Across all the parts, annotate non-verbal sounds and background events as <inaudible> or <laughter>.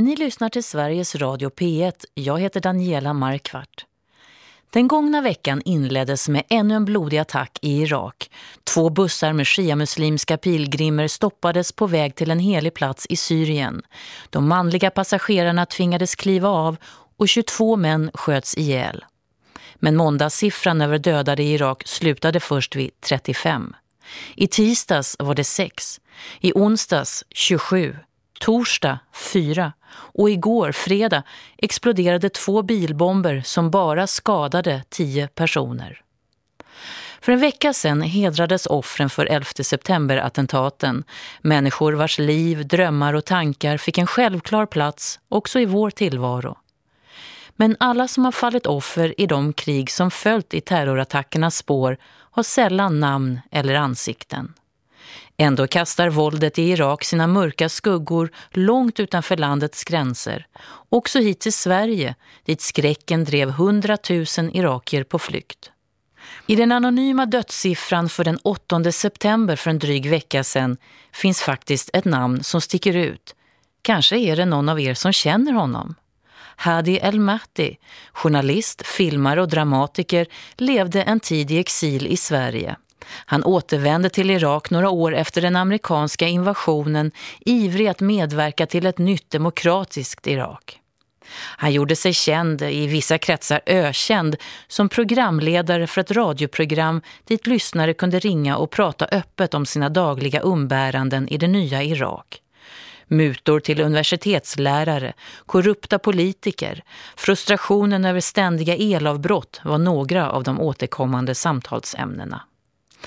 Ni lyssnar till Sveriges Radio P1. Jag heter Daniela Markvart. Den gångna veckan inleddes med ännu en blodig attack i Irak. Två bussar med shia-muslimska pilgrimer stoppades på väg till en helig plats i Syrien. De manliga passagerarna tvingades kliva av och 22 män sköts ihjäl. Men måndagssiffran över dödade i Irak slutade först vid 35. I tisdags var det 6. I onsdags 27 torsdag 4 och igår fredag exploderade två bilbomber som bara skadade tio personer. För en vecka sedan hedrades offren för 11 september-attentaten. Människor vars liv, drömmar och tankar fick en självklar plats också i vår tillvaro. Men alla som har fallit offer i de krig som följt i terrorattackernas spår har sällan namn eller ansikten. Ändå kastar våldet i Irak sina mörka skuggor långt utanför landets gränser. Också hit till Sverige, dit skräcken drev hundratusen irakier på flykt. I den anonyma dödssiffran för den 8 september för en dryg vecka sedan finns faktiskt ett namn som sticker ut. Kanske är det någon av er som känner honom. Hadi El-Mahdi, journalist, filmare och dramatiker, levde en tid i exil i Sverige. Han återvände till Irak några år efter den amerikanska invasionen, ivrig att medverka till ett nytt demokratiskt Irak. Han gjorde sig känd, i vissa kretsar ökänd, som programledare för ett radioprogram dit lyssnare kunde ringa och prata öppet om sina dagliga umbäranden i det nya Irak. Mutor till universitetslärare, korrupta politiker, frustrationen över ständiga elavbrott var några av de återkommande samtalsämnena.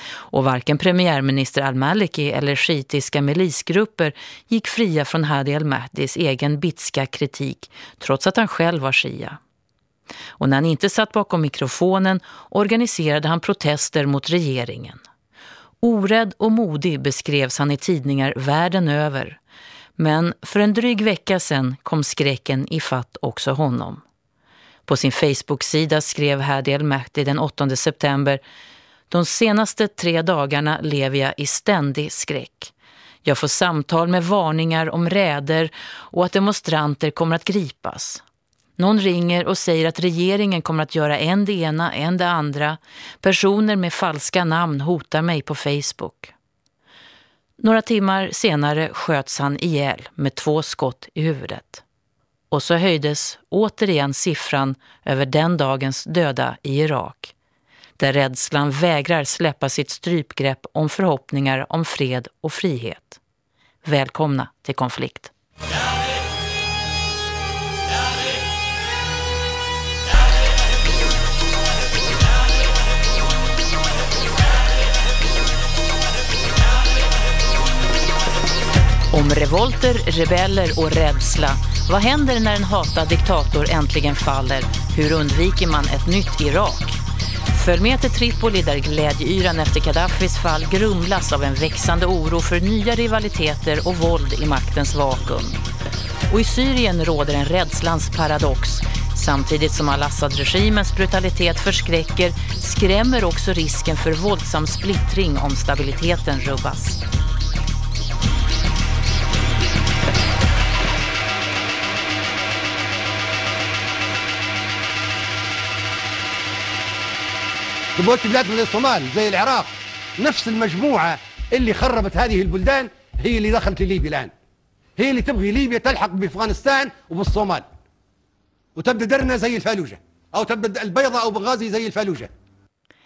Och varken premiärminister al-Maliki eller skitiska milisgrupper gick fria från Hadi al-Mahdis egen bitska kritik trots att han själv var shia. Och när han inte satt bakom mikrofonen organiserade han protester mot regeringen. Orädd och modig beskrevs han i tidningar världen över. Men för en dryg vecka sedan kom skräcken i fatt också honom. På sin Facebook-sida skrev Hadi al-Mahdi den 8 september de senaste tre dagarna lever jag i ständig skräck. Jag får samtal med varningar om räder och att demonstranter kommer att gripas. Någon ringer och säger att regeringen kommer att göra en det ena, en det andra. Personer med falska namn hotar mig på Facebook. Några timmar senare sköts han ihjäl med två skott i huvudet. Och så höjdes återigen siffran över den dagens döda i Irak där rädslan vägrar släppa sitt strypgrepp om förhoppningar om fred och frihet. Välkomna till konflikt. Om revolter, rebeller och rädsla. Vad händer när en hatad diktator äntligen faller? Hur undviker man ett nytt Irak? Följ med till Tripoli där glädjeyran efter Gaddafis fall grumlas av en växande oro för nya rivaliteter och våld i maktens vakuum. Och i Syrien råder en rädslans paradox. Samtidigt som al-Assad-regimens brutalitet förskräcker skrämmer också risken för våldsam splittring om stabiliteten rubbas. دلوقتي بلاد من الصومال زي العراق نفس المجموعة اللي خربت هذه البلدان هي اللي دخلت ليبيا الآن هي اللي تبغي ليبيا تلحق بأفغانستان وبالصومال وتبدأ درنا زي الفالوجة أو تبدأ البيضة أو بنغازي زي الفالوجة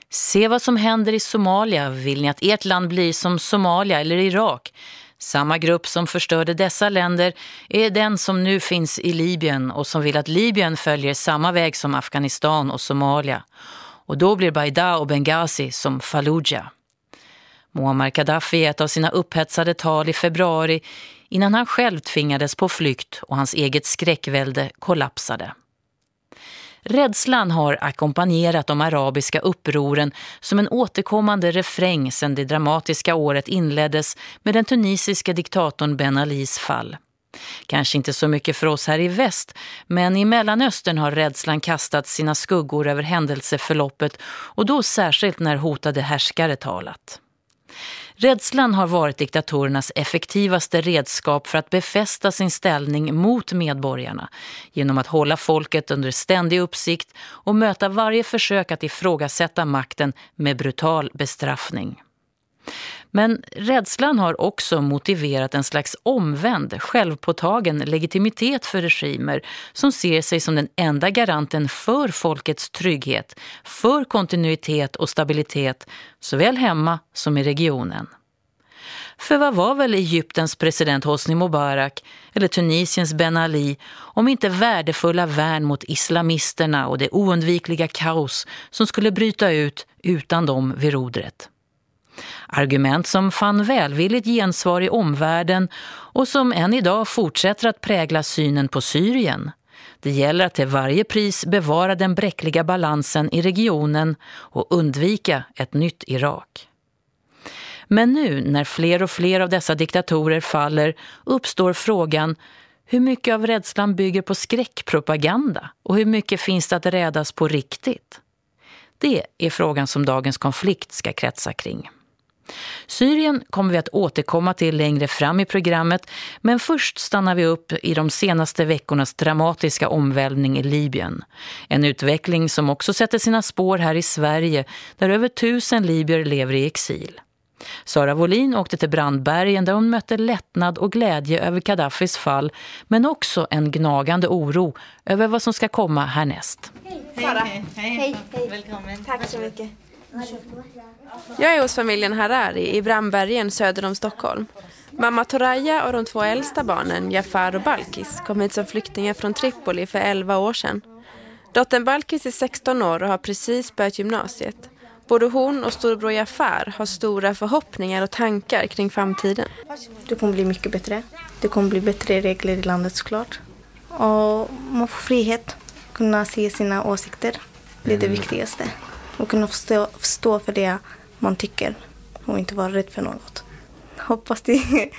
Se vad som händer i Somalia. Vill ni att ert land blir som Somalia eller Irak? Samma grupp som förstörde dessa länder är den som nu finns i Libyen och som vill att Libyen följer samma väg som Afghanistan och Somalia och då blir Baida och Benghazi som Fallujah. Muammar Gaddafi i ett av sina upphetsade tal i februari innan han själv tvingades på flykt och hans eget skräckvälde kollapsade. Rädslan har ackompanjerat de arabiska upproren som en återkommande refräng sedan det dramatiska året inleddes med den tunisiska diktatorn Ben Alis fall. Kanske inte så mycket för oss här i väst, men i Mellanöstern har rädslan kastat sina skuggor över händelseförloppet och då särskilt när hotade härskare talat. Rädslan har varit diktatorernas effektivaste redskap för att befästa sin ställning mot medborgarna genom att hålla folket under ständig uppsikt och möta varje försök att ifrågasätta makten med brutal bestraffning. Men rädslan har också motiverat en slags omvänd, självpåtagen legitimitet för regimer som ser sig som den enda garanten för folkets trygghet, för kontinuitet och stabilitet, såväl hemma som i regionen. För vad var väl Egyptens president Hosni Mubarak eller Tunisiens Ben Ali om inte värdefulla värn mot islamisterna och det oundvikliga kaos som skulle bryta ut utan dem vid rodret? Argument som fann välvilligt gensvar i omvärlden och som än idag fortsätter att prägla synen på Syrien. Det gäller att till varje pris bevara den bräckliga balansen i regionen och undvika ett nytt Irak. Men nu när fler och fler av dessa diktatorer faller uppstår frågan hur mycket av rädslan bygger på skräckpropaganda och hur mycket finns det att rädas på riktigt? Det är frågan som dagens konflikt ska kretsa kring. Syrien kommer vi att återkomma till längre fram i programmet men först stannar vi upp i de senaste veckornas dramatiska omvälvning i Libyen. En utveckling som också sätter sina spår här i Sverige där över tusen libyer lever i exil. Sara Volin åkte till Brandbergen där hon mötte lättnad och glädje över Gaddafis fall men också en gnagande oro över vad som ska komma härnäst. Hej Sara! Hej, hej. hej. hej. Välkommen. Tack så mycket. Jag är hos familjen Harari i Brandbergen söder om Stockholm. Mamma Toraya och de två äldsta barnen, Jafar och Balkis, kom hit som flyktingar från Tripoli för 11 år sedan. Dottern Balkis är 16 år och har precis börjat gymnasiet. Både hon och storbror Jafar har stora förhoppningar och tankar kring framtiden. Det kommer bli mycket bättre. Det kommer bli bättre regler i landet såklart. Och man får frihet, kunna se sina åsikter. Det är det mm. viktigaste. Och kunna stå, för det man tycker och inte vara rädd för något. Hoppas det är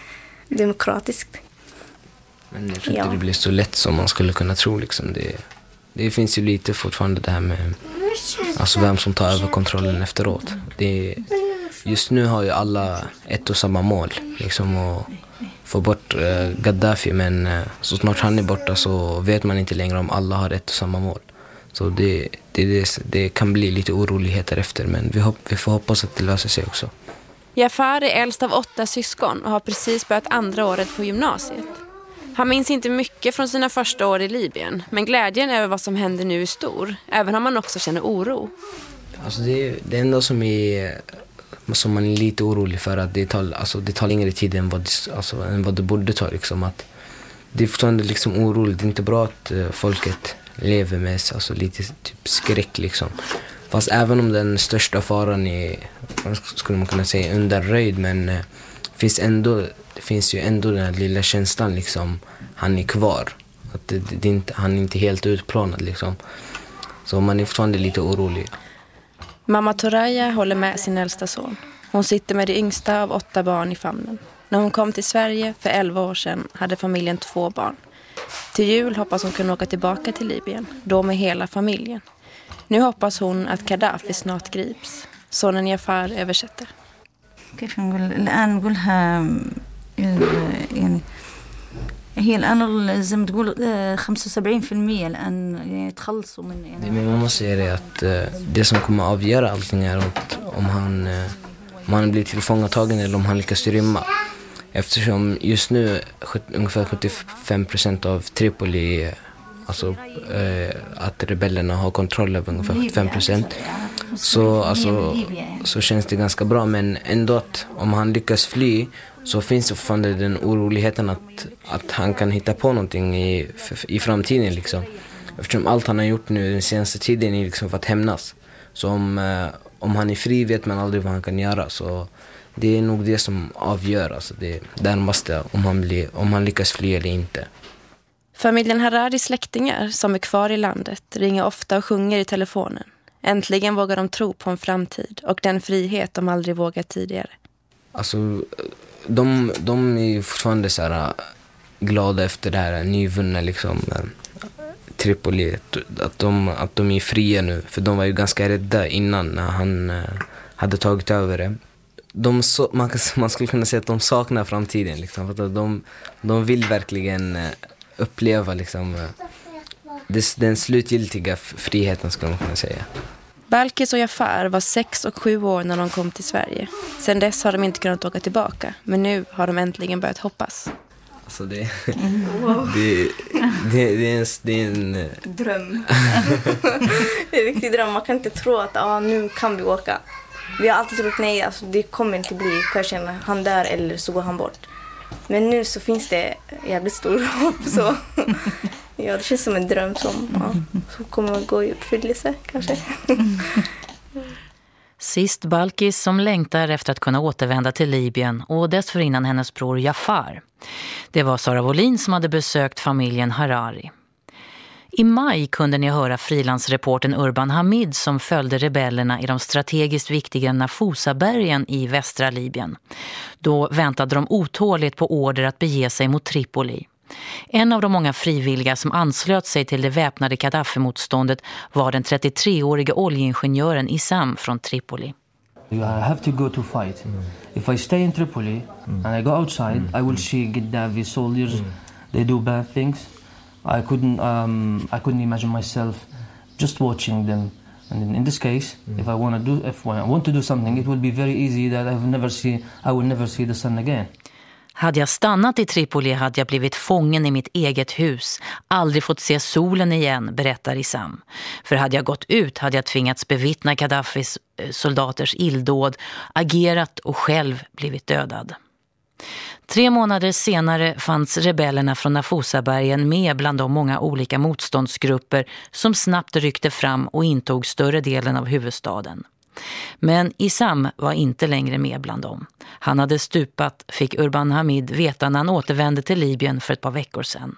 <laughs> demokratiskt. Men jag tror inte ja. det blir så lätt som man skulle kunna tro. Liksom. Det, det finns ju lite fortfarande det här med alltså vem som tar över kontrollen efteråt. Det, just nu har ju alla ett och samma mål. Liksom att få bort uh, Gaddafi men uh, så snart han är borta så vet man inte längre om alla har ett och samma mål. Så det, det, det, det kan bli lite oroligheter efter men vi, hopp, vi får hoppas att det löser sig också. Jafar är äldst av åtta syskon och har precis börjat andra året på gymnasiet. Han minns inte mycket från sina första år i Libyen men glädjen över vad som händer nu är stor, även om man också känner oro. Alltså det, det enda som, är, som man är lite orolig för att det tar, alltså det tar längre tid än vad, alltså, än vad det borde ta. Liksom, att det är fortfarande liksom oroligt. Det är inte bra att uh, folket lever med alltså, lite typ skräck. Liksom. Fast även om den största faran är, skulle man kunna säga, undanröjd men eh, finns ändå, det finns ju ändå den här lilla känslan liksom, han är kvar. Att det, det, inte, han är inte helt utplånad liksom. Så man är fortfarande lite orolig. Mamma Toraya håller med sin äldsta son. Hon sitter med det yngsta av åtta barn i famnen. När hon kom till Sverige för elva år sedan hade familjen två barn. Till jul hoppas hon kunna åka tillbaka till Libyen, då med hela familjen. Nu hoppas hon att Gaddafi snart grips. Sonen Jafar översätter. كيف نقول الآن نقولها يعني هي الآن زي ما تقول 75% الآن يعني تخلصوا من يعني Men man måste säga det att uh, det som kommer avgöra allting är att om han, uh, om han blir tillfångatagen eller om han lyckas rymma. Eftersom just nu ungefär 75% av Tripoli, alltså uh, att rebellerna har kontroll över ungefär 75% så, alltså, så känns det ganska bra. Men ändå att om han lyckas fly så finns det fortfarande den oroligheten att, att han kan hitta på någonting i, i framtiden. Liksom. Eftersom allt han har gjort nu den senaste tiden är liksom för att hämnas. Så om, eh, om han är fri vet man aldrig vad han kan göra. Så det är nog det som avgör alltså det närmaste om han, blir, om han lyckas fly eller inte. Familjen Hararis släktingar som är kvar i landet ringer ofta och sjunger i telefonen. Äntligen vågar de tro på en framtid och den frihet de aldrig vågat tidigare. Alltså, de, de är fortfarande så här, glada efter det här nyvunna liksom, Tripoli. Att de, att de är fria nu. För de var ju ganska rädda innan när han hade tagit över det. De så, man, man skulle kunna säga att de saknar framtiden. Liksom, för att de, de vill verkligen eh, uppleva liksom, eh, den slutgiltiga friheten skulle man kunna säga. Balkis och Jafar var sex och sju år när de kom till Sverige. Sen dess har de inte kunnat åka tillbaka, men nu har de äntligen börjat hoppas. Alltså det, det, det, det, är en, det är en... Eh, dröm. <laughs> det är en riktig dröm. Man kan inte tro att ah, nu kan vi åka. Vi har alltid trott nej, alltså, det kommer inte bli, kanske han dör eller så går han bort. Men nu så finns det jävligt stor <laughs> hopp. Så. <laughs> Ja, det känns som en dröm som, ja, som kommer att gå i uppfyllelse kanske. <laughs> Sist Balkis som längtar efter att kunna återvända till Libyen och dessförinnan hennes bror Jafar. Det var Sara Wolin som hade besökt familjen Harari. I maj kunde ni höra frilansreporten Urban Hamid som följde rebellerna i de strategiskt viktiga Nafusa-bergen i västra Libyen. Då väntade de otåligt på order att bege sig mot Tripoli. En av de många frivilliga som anslöt sig till det väpnade Gaddafi-motståndet var den 33-årige oljeingenjören Isam från Tripoli. You have to go to fight. Mm. If I stay in Tripoli mm. and I go outside, mm. I will see Gaddafi soldiers. Mm. They do bad things. I couldn't, um, I couldn't imagine myself just watching them. And in, in this case, mm. if I want to do, if I want to do something, it will be very easy that I've never see, I will never see the sun again. Hade jag stannat i Tripoli hade jag blivit fången i mitt eget hus. Aldrig fått se solen igen, berättar Isam. För hade jag gått ut hade jag tvingats bevittna Gaddafis eh, soldaters illdåd, agerat och själv blivit dödad. Tre månader senare fanns rebellerna från Nafosabergen med bland de många olika motståndsgrupper som snabbt ryckte fram och intog större delen av huvudstaden. Men Isam var inte längre med bland dem. Han hade stupat, fick Urban Hamid veta när han återvände till Libyen för ett par veckor sedan.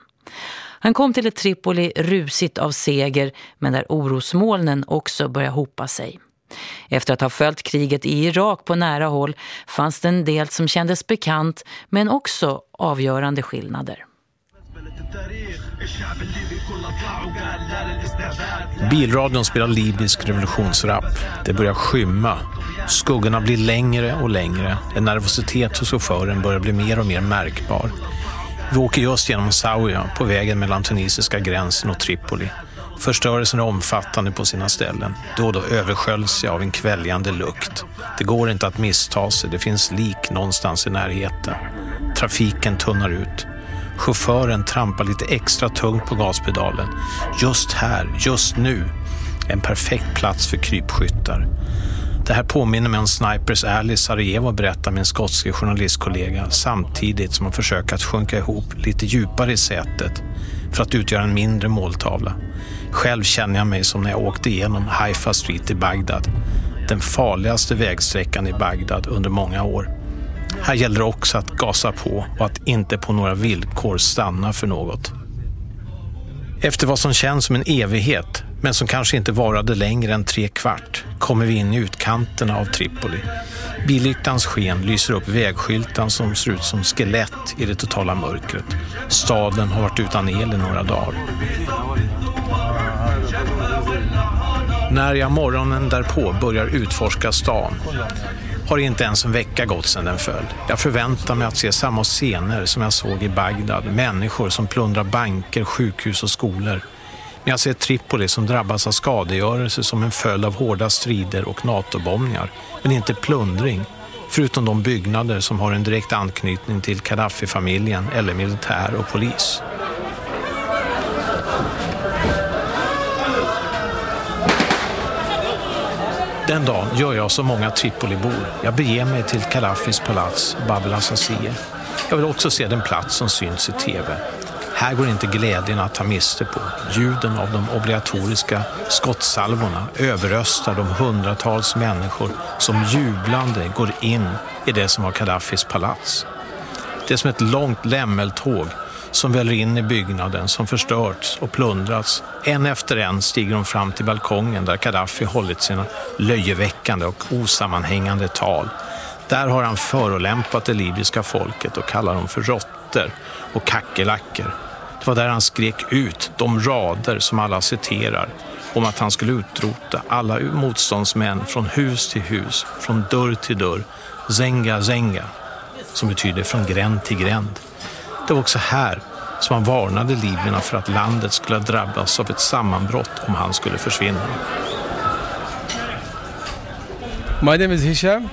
Han kom till ett Tripoli rusigt av seger men där orosmolnen också började hopa sig. Efter att ha följt kriget i Irak på nära håll fanns det en del som kändes bekant men också avgörande skillnader. Bilradion spelar libysk revolutionsrap. Det börjar skymma. Skuggorna blir längre och längre. En nervositet hos chauffören börjar bli mer och mer märkbar. Vi åker just genom Sauja på vägen mellan tunisiska gränsen och Tripoli. Förstörelsen är omfattande på sina ställen. Då och då översköljs jag av en kväljande lukt. Det går inte att missta sig. Det finns lik någonstans i närheten. Trafiken tunnar ut. Chauffören trampar lite extra tungt på gaspedalen. Just här, just nu. En perfekt plats för krypskyttar. Det här påminner mig om Snipers Alley Sarajevo berättar min skotske journalistkollega samtidigt som han försöker att sjunka ihop lite djupare i sätet för att utgöra en mindre måltavla. Själv känner jag mig som när jag åkte igenom Haifa Street i Bagdad. Den farligaste vägsträckan i Bagdad under många år. Här gäller det också att gasa på och att inte på några villkor stanna för något. Efter vad som känns som en evighet, men som kanske inte varade längre än tre kvart, kommer vi in i utkanterna av Tripoli. Billyktans sken lyser upp vägskyltan som ser ut som skelett i det totala mörkret. Staden har varit utan el i några dagar. När jag morgonen därpå börjar utforska stan har inte ens en vecka gått sedan den föll. Jag förväntar mig att se samma scener som jag såg i Bagdad. Människor som plundrar banker, sjukhus och skolor. Men jag ser Tripoli som drabbas av skadegörelse som en följd av hårda strider och NATO-bombningar. Men inte plundring, förutom de byggnader som har en direkt anknytning till Gaddafi-familjen eller militär och polis. Den dagen gör jag som många Tripolibor. Jag beger mig till Gaddafis palats, Bab el Jag vill också se den plats som syns i tv. Här går inte glädjen att ta miste på. Ljuden av de obligatoriska skottsalvorna överröstar de hundratals människor som jublande går in i det som var Gaddafis palats. Det är som ett långt lämmeltåg som väller in i byggnaden som förstörts och plundrats. En efter en stiger de fram till balkongen där Gaddafi hållit sina löjeväckande och osammanhängande tal. Där har han förolämpat det libyska folket och kallar dem för råttor och kackelacker. Det var där han skrek ut de rader som alla citerar. om att han skulle utrota alla motståndsmän från hus till hus, från dörr till dörr, zenga zenga, som betyder från gränd till gränd. Det var också här som han varnade libyerna för att landet skulle drabbas av ett sammanbrott om han skulle försvinna. My name is Hisham.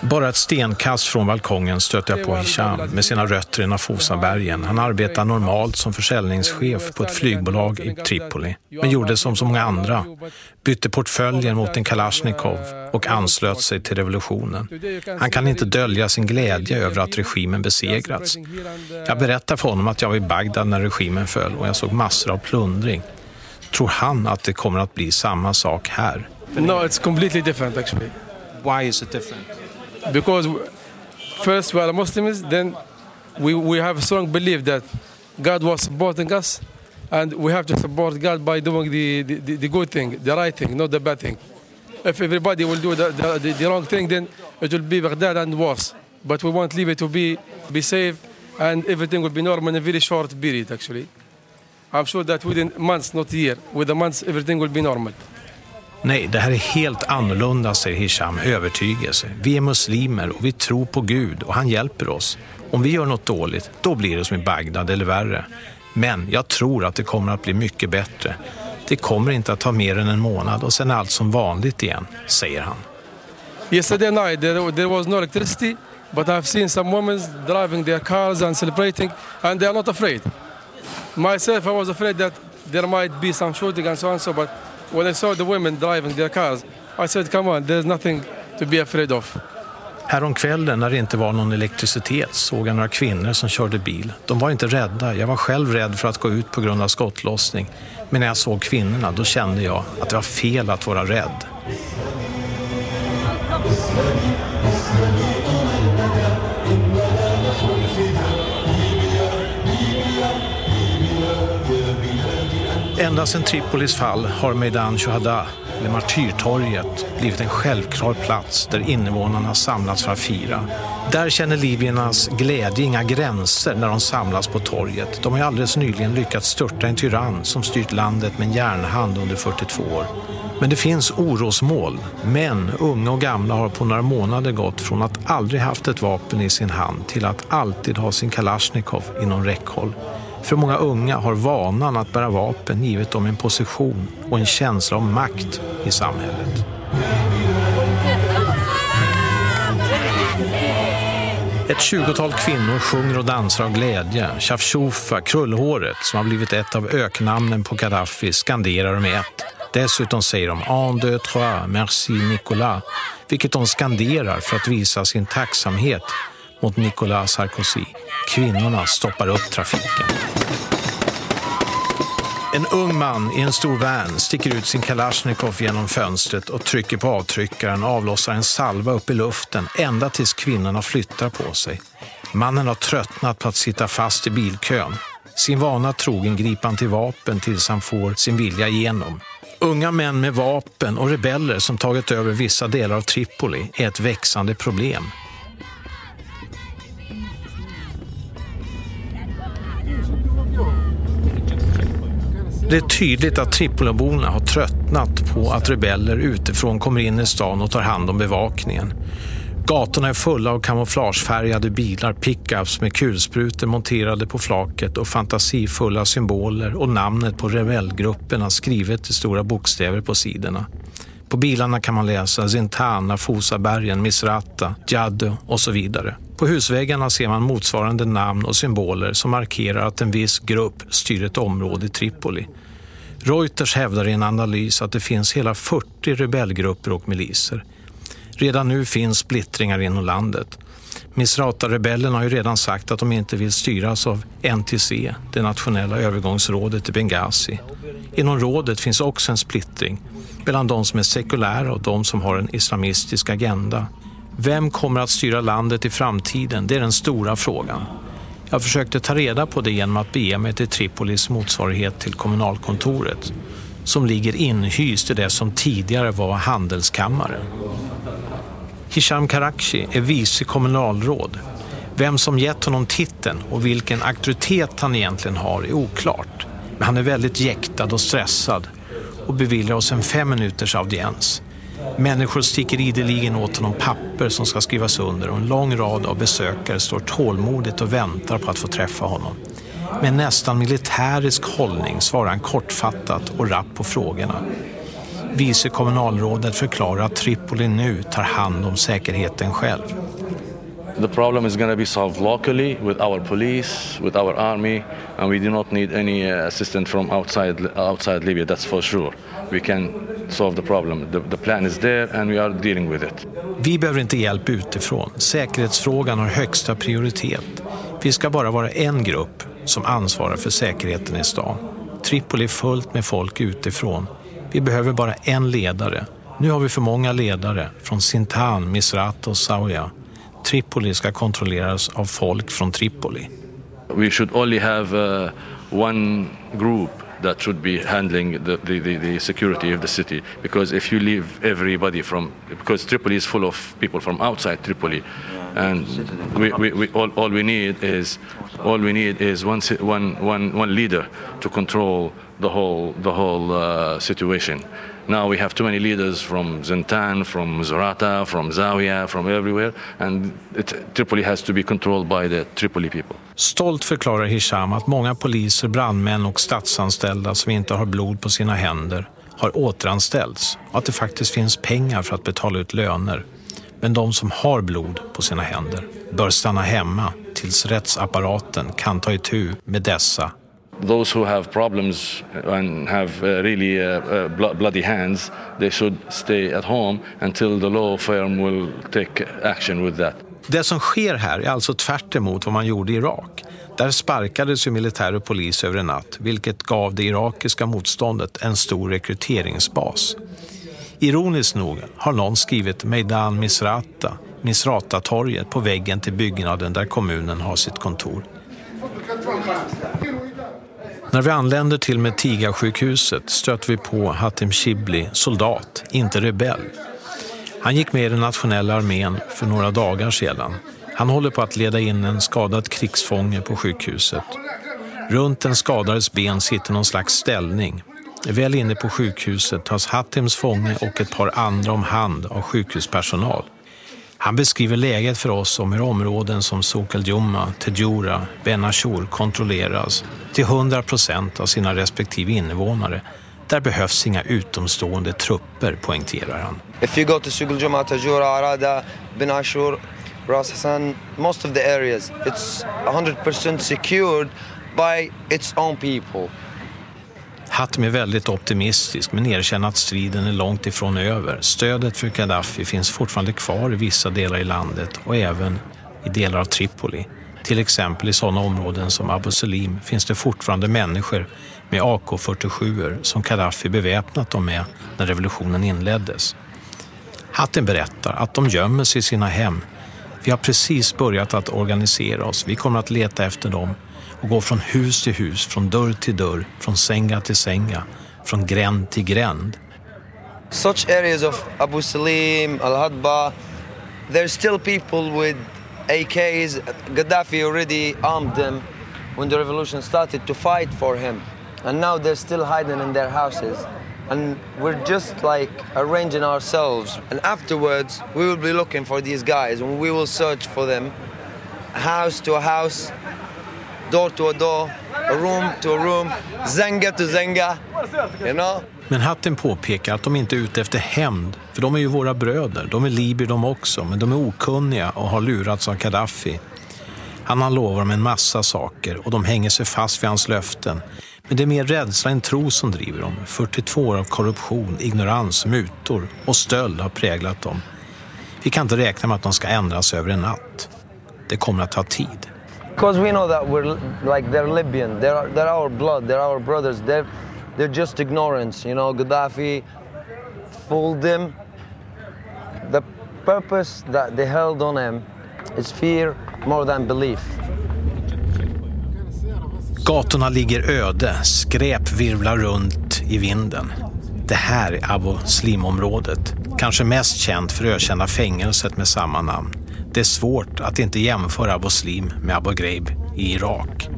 Bara ett stenkast från balkongen stötte jag på Hisham med sina rötter i Nafosa-bergen. Han arbetar normalt som försäljningschef på ett flygbolag i Tripoli, men gjorde som så många andra. Bytte portföljen mot en Kalashnikov och anslöt sig till revolutionen. Han kan inte dölja sin glädje över att regimen besegrats. Jag berättar för honom att jag var i Bagdad när regimen föll och jag såg massor av plundring. Tror han att det kommer att bli samma sak här? No, it's completely different actually. Why is it different? Because first we are Muslims, then we, we have a strong belief that God was supporting us, and we have to support God by doing the, the, the good thing, the right thing, not the bad thing. If everybody will do the, the, the wrong thing, then it will be Baghdad and worse. But we want Libya to be, be safe, and everything will be normal in a very short period, actually. I'm sure that within months, not year, with the months, everything will be normal. Nej, det här är helt annorlunda, säger Hisham övertygelse. Vi är muslimer och vi tror på Gud och han hjälper oss. Om vi gör något dåligt, då blir det som i Bagdad eller värre. Men jag tror att det kommer att bli mycket bättre. Det kommer inte att ta mer än en månad och sen är allt som vanligt igen, säger han. Yesterday night there, there was no electricity, but I've seen some women driving their cars and celebrating, and they are not afraid. Myself, I was afraid that there might be some shooting and so on, so but when I saw the women driving their cars, I said, come on, there's nothing to be afraid of. Häromkvällen när det inte var någon elektricitet såg jag några kvinnor som körde bil. De var inte rädda. Jag var själv rädd för att gå ut på grund av skottlossning. Men när jag såg kvinnorna då kände jag att det var fel att vara rädd. Ända sedan Tripolis fall har Meydan Shuhada, eller Martyrtorget, blivit en självklar plats där invånarna samlats för att fira. Där känner libyernas glädje inga gränser när de samlas på torget. De har ju alldeles nyligen lyckats störta en tyrann som styrt landet med en järnhand under 42 år. Men det finns orosmål. Män, unga och gamla har på några månader gått från att aldrig haft ett vapen i sin hand till att alltid ha sin Kalashnikov inom räckhåll. För många unga har vanan att bära vapen givit dem en position och en känsla av makt i samhället. Ett tjugotal kvinnor sjunger och dansar av glädje. Shafshufa, krullhåret, som har blivit ett av öknamnen på Gaddafi, skanderar med ett. Dessutom säger de en, deux, trois, merci Nicolas, vilket de skanderar för att visa sin tacksamhet mot Nicolas Sarkozy. Kvinnorna stoppar upp trafiken. En ung man i en stor van sticker ut sin Kalashnikov genom fönstret och trycker på avtryckaren och avlossar en salva upp i luften ända tills kvinnorna flyttar på sig. Mannen har tröttnat på att sitta fast i bilkön. Sin vana trogen griper han till vapen tills han får sin vilja igenom. Unga män med vapen och rebeller som tagit över vissa delar av Tripoli är ett växande problem. Det är tydligt att Tripoliborna har tröttnat på att rebeller utifrån kommer in i stan och tar hand om bevakningen. Gatorna är fulla av kamouflagefärgade bilar, pickups med kulsprutor monterade på flaket och fantasifulla symboler och namnet på rebellgrupperna skrivet i stora bokstäver på sidorna. På bilarna kan man läsa Zintana, Fosabergen, Misrata, Jaddo och så vidare. På husväggarna ser man motsvarande namn och symboler som markerar att en viss grupp styr ett område i Tripoli. Reuters hävdar i en analys att det finns hela 40 rebellgrupper och miliser. Redan nu finns splittringar inom landet. Misrata-rebellerna har ju redan sagt att de inte vill styras av NTC, det nationella övergångsrådet i Benghazi. Inom rådet finns också en splittring mellan de som är sekulära och de som har en islamistisk agenda. Vem kommer att styra landet i framtiden? Det är den stora frågan. Jag försökte ta reda på det genom att bege mig till Tripolis motsvarighet till kommunalkontoret som ligger inhyst i det som tidigare var handelskammaren. Hisham Karakchi är vice kommunalråd. Vem som gett honom titeln och vilken auktoritet han egentligen har är oklart. Men han är väldigt jäktad och stressad och beviljar oss en fem minuters audiens. Människor sticker ideligen åt honom papper som ska skrivas under och en lång rad av besökare står tålmodigt och väntar på att få träffa honom. Med nästan militärisk hållning svarar han kortfattat och rapp på frågorna. Vice kommunalrådet förklarar att Tripoli nu tar hand om säkerheten själv. The problem is going to be solved locally with our police, with our army, and we do not need any uh, assistance from outside outside Libya. That's for sure. We can solve the problem. The, the plan is there and we are dealing with it. Vi behöver inte hjälp utifrån. Säkerhetsfrågan har högsta prioritet. Vi ska bara vara en grupp som ansvarar för säkerheten i stan. Tripoli är fullt med folk utifrån. Vi behöver bara en ledare. Nu har vi för många ledare från Sintan, Misrat och Sauja. Tripoli ska kontrolleras av folk från Tripoli. We should only have uh, one group that should be handling the, the, the, the, security of the city because if you leave everybody from because Tripoli is full of people from outside Tripoli and we, we, we all, all we need is all we need is one, one, one, one leader to control the whole the whole uh, situation Now we have too many leaders from Zintan, from Zurata, from Zawiya, from everywhere, and it, Tripoli has to be controlled by the Tripoli people. Stolt förklarar Hisham att många poliser, brandmän och statsanställda som inte har blod på sina händer har återanställts och att det faktiskt finns pengar för att betala ut löner. Men de som har blod på sina händer bör stanna hemma tills rättsapparaten kan ta itu med dessa those who have problems and have uh, really uh, uh, bloody hands, they should stay at home until the law firm will take action with that. Det som sker här är alltså tvärt vad man gjorde i Irak. Där sparkades ju militär och polis över en natt, vilket gav det irakiska motståndet en stor rekryteringsbas. Ironiskt nog har någon skrivit Meidan Misrata, Misrata-torget, på väggen till byggnaden där kommunen har sitt kontor. När vi anländer till Metiga-sjukhuset stöter vi på Hatim Shibli, soldat, inte rebell. Han gick med i den nationella armén för några dagar sedan. Han håller på att leda in en skadad krigsfånge på sjukhuset. Runt den skadades ben sitter någon slags ställning. Väl inne på sjukhuset tas Hatims fånge och ett par andra om hand av sjukhuspersonal. Han beskriver läget för oss om hur områden som Sokaljumma, Tejura, Benashur kontrolleras till 100 procent av sina respektive invånare. Där behövs inga utomstående trupper, poängterar han. If you go to Sokaljumma, Tejura, Arada, Benashur, Ras Hassan, most of the areas, it's 100% secured by its own people. Hattem är väldigt optimistisk men erkänner att striden är långt ifrån över. Stödet för Gaddafi finns fortfarande kvar i vissa delar i landet och även i delar av Tripoli. Till exempel i sådana områden som Abu Salim finns det fortfarande människor med AK-47 som Gaddafi beväpnat dem med när revolutionen inleddes. Hatem berättar att de gömmer sig i sina hem. Vi har precis börjat att organisera oss. Vi kommer att leta efter dem och gå från hus till hus, från dörr till dörr, från sänga till sänga, från gränd till gränd. Such areas of Abu Salim, Al-Hadba, there's still people with AKs. Gaddafi already armed them when the revolution started to fight for him. And now they're still hiding in their houses. And we're just like arranging ourselves. And afterwards, we will be looking for these guys and we will search for them house to house, door to door, room to room, zenga to zenga, you know? Men Hatten påpekar att de inte är ute efter hämnd, för de är ju våra bröder. De är libyer de också, men de är okunniga och har lurats av Gaddafi. Han har lovat dem en massa saker och de hänger sig fast vid hans löften. Men det är mer rädsla än tro som driver dem. 42 år av korruption, ignorans, mutor och stöld har präglat dem. Vi kan inte räkna med att de ska ändras över en natt. Det kommer att ta tid. Because we know that we're like they're Libyan, they're, they're our blood, they're our brothers, they're they're just ignorance. You know, Gaddafi fooled them. The purpose that they held on him is fear more than belief. Gatorna ligger öde, skräp virvlar runt i vinden. Det här är Abu Slim-området, kanske mest känt för ökända fängelset med samma namn. Det är svårt att inte jämföra Abu Slim med Abu Ghraib i Irak.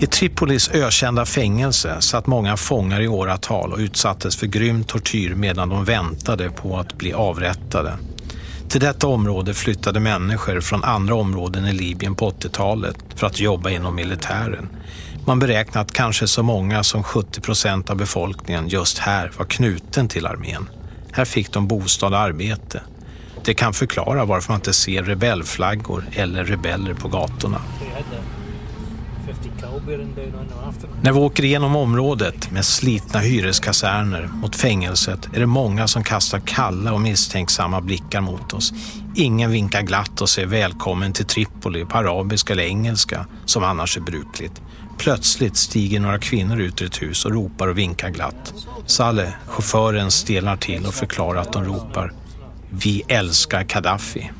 I Tripolis ökända fängelse satt många fångar i åratal och utsattes för grym tortyr medan de väntade på att bli avrättade. Till detta område flyttade människor från andra områden i Libyen på 80-talet för att jobba inom militären. Man beräknar att kanske så många som 70 procent av befolkningen just här var knuten till armén. Här fick de bostad och arbete. Det kan förklara varför man inte ser rebellflaggor eller rebeller på gatorna. När vi åker igenom området med slitna hyreskaserner mot fängelset är det många som kastar kalla och misstänksamma blickar mot oss. Ingen vinkar glatt och säger välkommen till Tripoli på arabiska eller engelska som annars är brukligt. Plötsligt stiger några kvinnor ut ur ett hus och ropar och vinkar glatt. Saleh, chauffören, stelnar till och förklarar att de ropar vi älskar Gaddafi.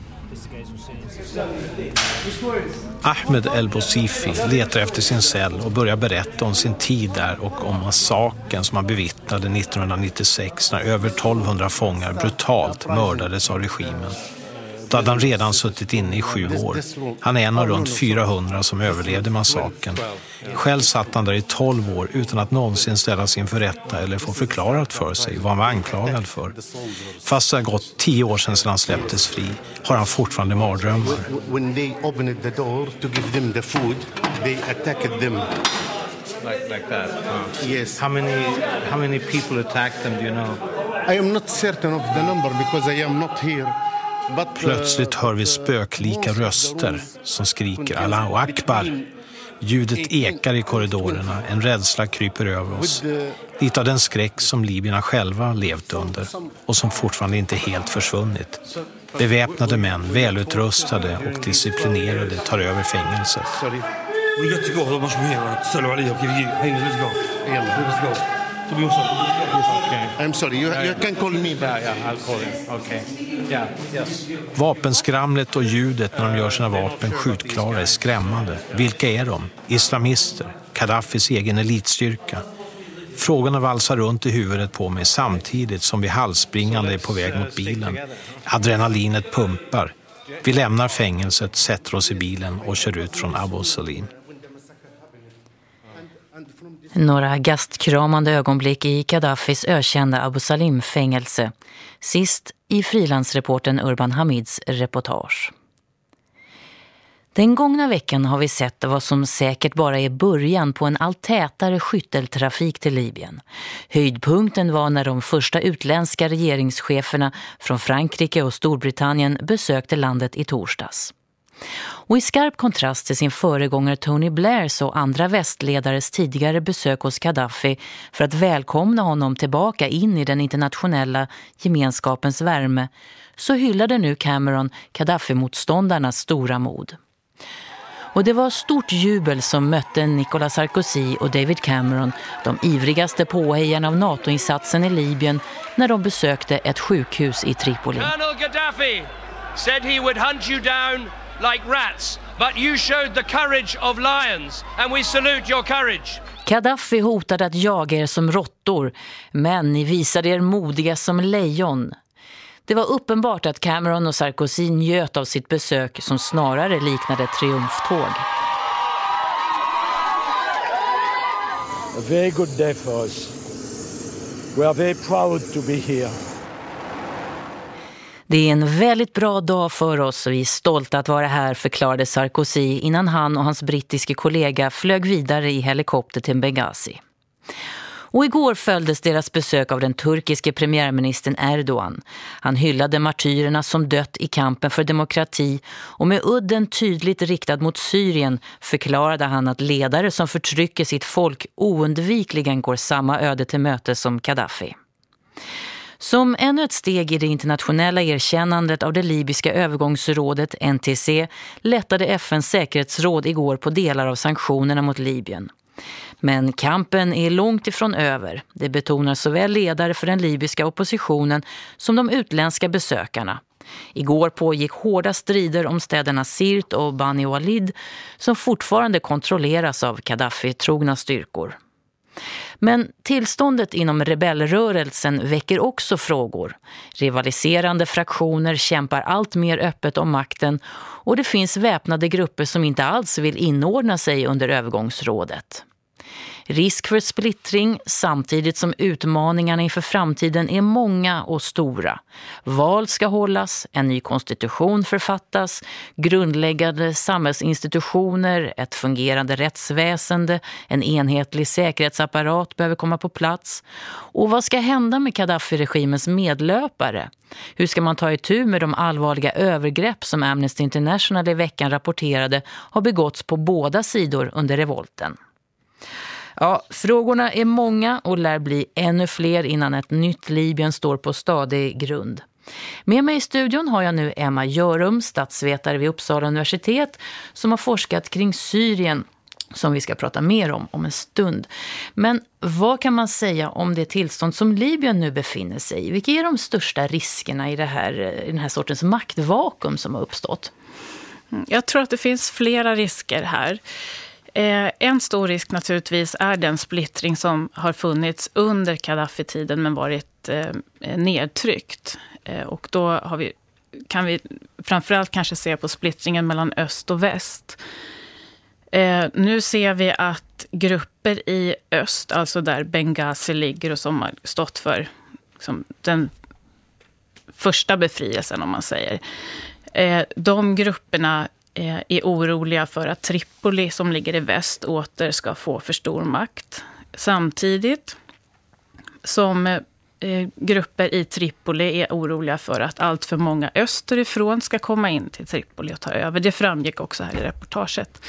Ahmed El-Bosifi letar efter sin cell och börjar berätta om sin tid där och om massaken som han bevittnade 1996 när över 1200 fångar brutalt mördades av regimen. Då hade han redan suttit inne i sju år. Han är en av runt 400 som överlevde massaken. Själv satt han där i 12 år utan att någonsin ställas inför rätta eller få förklarat för sig vad han var anklagad för. Fast det har gått tio år sedan han släpptes fri har han fortfarande mardrömmar. When they opened the door to give them the food, they attacked them. Like, like that? Uh. Yes. How many, how many people attacked them, do you know? I am not certain of the number because I am not here. Plötsligt hör vi spöklika röster som skriker Allahu Akbar. Ljudet ekar i korridorerna, en rädsla kryper över oss. Lite av den skräck som libyerna själva levt under och som fortfarande inte helt försvunnit. Beväpnade män, välutrustade och disciplinerade tar över fängelset. I'm sorry, you, you can call me back. Yeah, I'll call him. Okay. Yeah, yes. Vapenskramlet och ljudet när de gör sina vapen skjutklara är skrämmande. Vilka är de? Islamister? Gaddafis egen elitstyrka? Frågorna valsar runt i huvudet på mig samtidigt som vi halsspringande är på väg mot bilen. Adrenalinet pumpar. Vi lämnar fängelset, sätter oss i bilen och kör ut från Abu Salim. Några gastkramande ögonblick i Gaddafis ökända Abu Salim-fängelse. Sist i frilansreporten Urban Hamids reportage. Den gångna veckan har vi sett vad som säkert bara är början på en allt tätare skytteltrafik till Libyen. Höjdpunkten var när de första utländska regeringscheferna från Frankrike och Storbritannien besökte landet i torsdags. Och i skarp kontrast till sin föregångare Tony Blairs och andra västledares tidigare besök hos Gaddafi för att välkomna honom tillbaka in i den internationella gemenskapens värme så hyllade nu Cameron Gaddafi-motståndarnas stora mod. Och det var stort jubel som mötte Nicolas Sarkozy och David Cameron, de ivrigaste påhejarna av NATO-insatsen i Libyen, när de besökte ett sjukhus i Tripoli. Colonel Gaddafi said he would hunt you down like rats, but you showed the courage of lions and we salute your courage. Gaddafi hotade att jaga er som råttor, men ni visade er modiga som lejon. Det var uppenbart att Cameron och Sarkozy njöt av sitt besök som snarare liknade triumftåg. A very good day for us. We are very proud to be here. Det är en väldigt bra dag för oss och vi är stolta att vara här, förklarade Sarkozy innan han och hans brittiske kollega flög vidare i helikopter till Benghazi. Och igår följdes deras besök av den turkiske premiärministern Erdogan. Han hyllade martyrerna som dött i kampen för demokrati och med udden tydligt riktad mot Syrien förklarade han att ledare som förtrycker sitt folk oundvikligen går samma öde till möte som Gaddafi. Som ännu ett steg i det internationella erkännandet av det libyska övergångsrådet NTC lättade FNs säkerhetsråd igår på delar av sanktionerna mot Libyen. Men kampen är långt ifrån över. Det betonar såväl ledare för den libyska oppositionen som de utländska besökarna. Igår pågick hårda strider om städerna Sirt och Bani Walid som fortfarande kontrolleras av Gaddafi-trogna styrkor. Men tillståndet inom rebellrörelsen väcker också frågor. Rivaliserande fraktioner kämpar allt mer öppet om makten och det finns väpnade grupper som inte alls vill inordna sig under övergångsrådet. Risk för splittring samtidigt som utmaningarna inför framtiden är många och stora. Val ska hållas, en ny konstitution författas, grundläggande samhällsinstitutioner, ett fungerande rättsväsende, en enhetlig säkerhetsapparat behöver komma på plats. Och vad ska hända med Gaddafi-regimens medlöpare? Hur ska man ta itu med de allvarliga övergrepp som Amnesty International i veckan rapporterade har begåtts på båda sidor under revolten? Ja, frågorna är många och lär bli ännu fler innan ett nytt Libyen står på stadig grund. Med mig i studion har jag nu Emma Görum, statsvetare vid Uppsala universitet, som har forskat kring Syrien som vi ska prata mer om om en stund. Men vad kan man säga om det tillstånd som Libyen nu befinner sig i? Vilka är de största riskerna i, det här, i den här sortens maktvakuum som har uppstått? Mm, jag tror att det finns flera risker här. Eh, en stor risk naturligtvis är den splittring som har funnits under Gaddafi-tiden men varit eh, nedtryckt. Eh, och då har vi, kan vi framförallt kanske se på splittringen mellan öst och väst. Eh, nu ser vi att grupper i öst, alltså där Benghazi ligger och som har stått för liksom, den första befrielsen om man säger. Eh, de grupperna Eh, är oroliga för att Tripoli, som ligger i väst, åter ska få för stor makt. Samtidigt som eh, grupper i Tripoli är oroliga för att allt för många österifrån ska komma in till Tripoli och ta över. Det framgick också här i reportaget.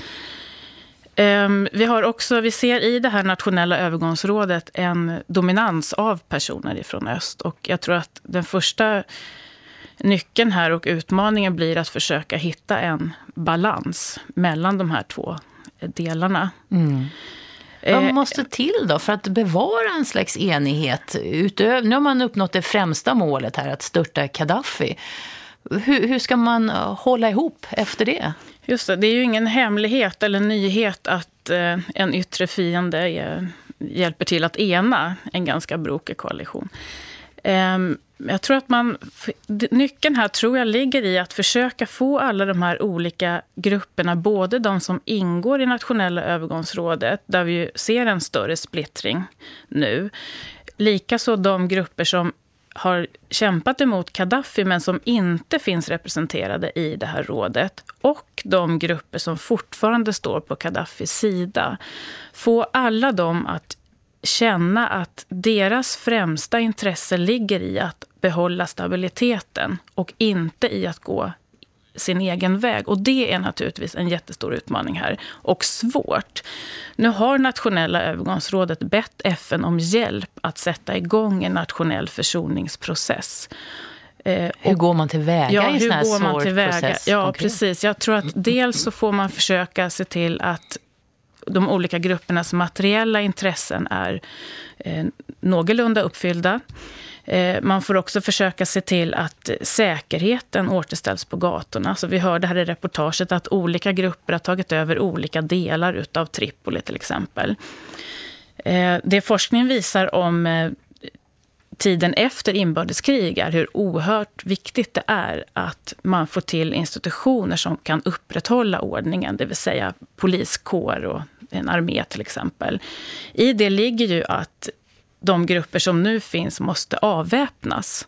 Ehm, vi, har också, vi ser i det här nationella övergångsrådet en dominans av personer ifrån öst. Och jag tror att den första nyckeln här och utmaningen blir att försöka hitta en balans mellan de här två delarna. Mm. Vad eh, måste till då för att bevara en slags enighet? Utöver, nu har man uppnått det främsta målet här, att störta Gaddafi. Hur, hur, ska man hålla ihop efter det? Just det, det är ju ingen hemlighet eller nyhet att eh, en yttre fiende hjälper till att ena en ganska brokig koalition. Ehm, jag tror att man, nyckeln här tror jag ligger i att försöka få alla de här olika grupperna, både de som ingår i nationella övergångsrådet, där vi ser en större splittring nu, likaså de grupper som har kämpat emot Gaddafi men som inte finns representerade i det här rådet och de grupper som fortfarande står på Gaddafis sida. Få alla dem att känna att deras främsta intresse ligger i att behålla stabiliteten och inte i att gå sin egen väg. Och det är naturligtvis en jättestor utmaning här och svårt. Nu har Nationella övergångsrådet bett FN om hjälp att sätta igång en nationell försoningsprocess. Eh, hur går man tillväga ja, i en sån här svår process? Ja, precis. Jag tror att dels så får man försöka se till att de olika gruppernas materiella intressen är eh, någorlunda uppfyllda. Eh, man får också försöka se till att säkerheten återställs på gatorna. Så vi hörde här i reportaget att olika grupper har tagit över olika delar av Tripoli till exempel. Eh, det forskningen visar om eh, tiden efter inbördeskrig är hur oerhört viktigt det är att man får till institutioner som kan upprätthålla ordningen, det vill säga poliskår och en armé till exempel. I det ligger ju att de grupper som nu finns måste avväpnas.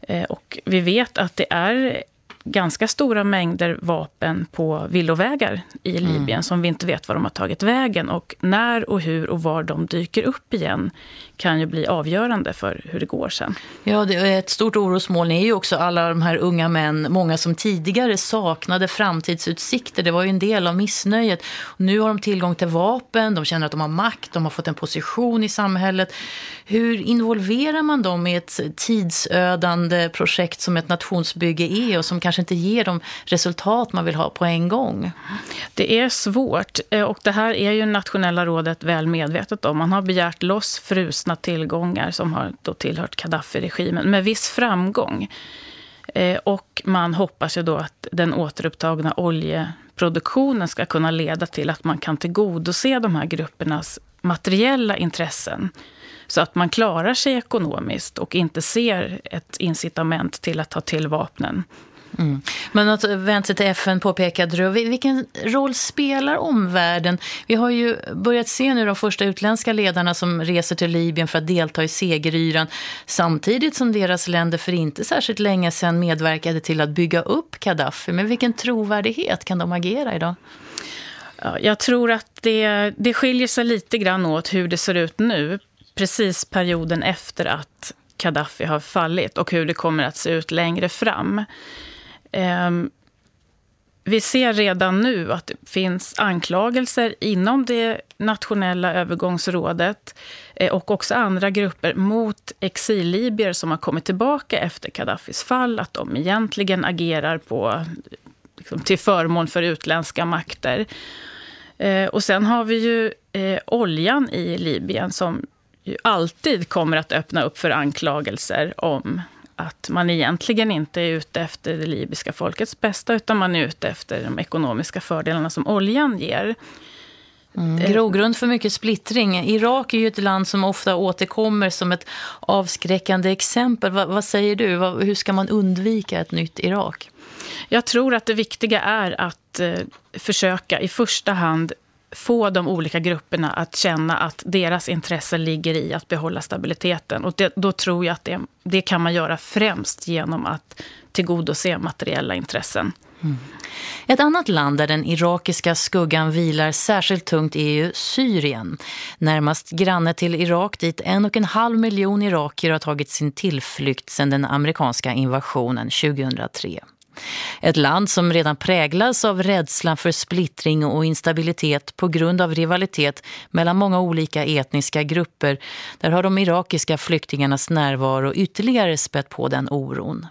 Eh, och vi vet att det är ganska stora mängder vapen på villovägar i mm. Libyen mm. som vi inte vet var de har tagit vägen. Och när och hur och var de dyker upp igen kan ju bli avgörande för hur det går sen. Ja, det är ett stort orosmoln är ju också alla de här unga män, många som tidigare saknade framtidsutsikter. Det var ju en del av missnöjet. Nu har de tillgång till vapen, de känner att de har makt, de har fått en position i samhället. Hur involverar man dem i ett tidsödande projekt som ett nationsbygge är och som kanske inte ger de resultat man vill ha på en gång? Det är svårt eh, och det här är ju nationella rådet väl medvetet om. Man har begärt loss frusna tillgångar som har då tillhört Gaddafi-regimen med viss framgång. Eh, och man hoppas ju då att den återupptagna oljeproduktionen ska kunna leda till att man kan tillgodose de här gruppernas materiella intressen så att man klarar sig ekonomiskt och inte ser ett incitament till att ta till vapnen. Mm. Men att vända sig till FN påpekade du, vilken roll spelar omvärlden? Vi har ju börjat se nu de första utländska ledarna som reser till Libyen för att delta i segeryran samtidigt som deras länder för inte särskilt länge sedan medverkade till att bygga upp Gaddafi. Men vilken trovärdighet kan de agera idag? Jag tror att det, det skiljer sig lite grann åt hur det ser ut nu. Precis perioden efter att Gaddafi har fallit och hur det kommer att se ut längre fram. Ehm, vi ser redan nu att det finns anklagelser inom det nationella övergångsrådet eh, och också andra grupper mot exillibyer som har kommit tillbaka efter Gaddafis fall, att de egentligen agerar på, liksom, till förmån för utländska makter. Eh, och sen har vi ju eh, oljan i Libyen som ju alltid kommer att öppna upp för anklagelser om att man egentligen inte är ute efter det libyska folkets bästa, utan man är ute efter de ekonomiska fördelarna som oljan ger. Mm, grogrund för mycket splittring. Irak är ju ett land som ofta återkommer som ett avskräckande exempel. vad, vad säger du? Vad, hur ska man undvika ett nytt Irak? Jag tror att det viktiga är att eh, försöka i första hand få de olika grupperna att känna att deras intresse ligger i att behålla stabiliteten. Och det, då tror jag att det, det kan man göra främst genom att tillgodose materiella intressen. Mm. Ett annat land där den irakiska skuggan vilar särskilt tungt är ju Syrien. Närmast granne till Irak dit en och en halv miljon iraker har tagit sin tillflykt sedan den amerikanska invasionen 2003. Ett land som redan präglas av rädslan för splittring och instabilitet på grund av rivalitet mellan många olika etniska grupper. Där har de irakiska flyktingarnas närvaro ytterligare spett på den oron.